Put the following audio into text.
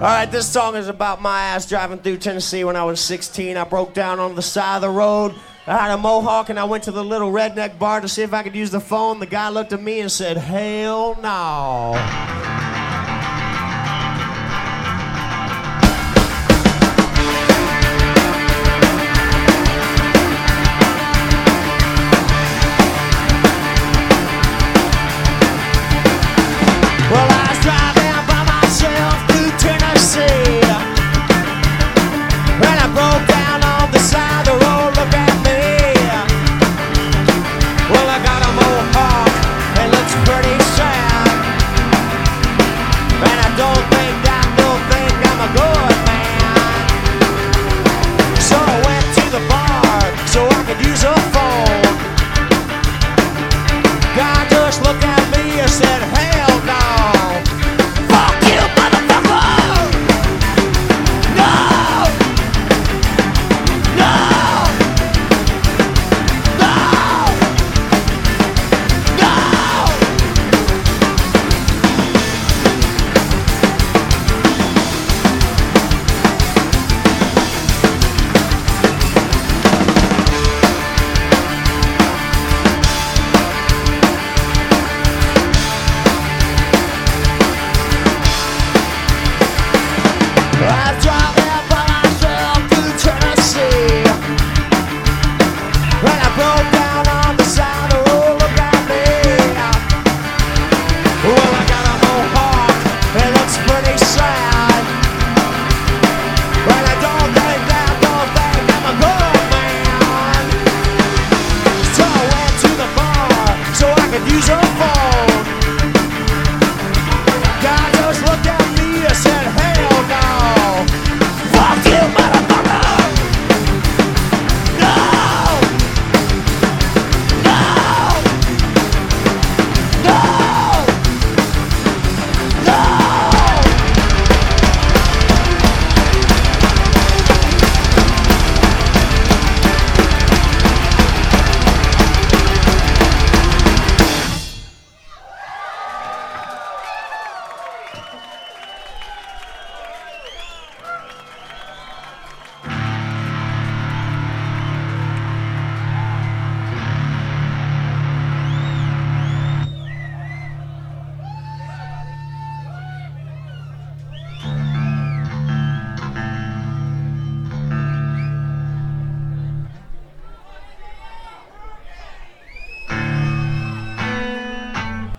All right, this song is about my ass driving through Tennessee when I was 16. I broke down on the side of the road. I had a mohawk and I went to the little redneck bar to see if I could use the phone. The guy looked at me and said, Hell no. The bar so I could use a phone. Guy just looked at me and said, Hell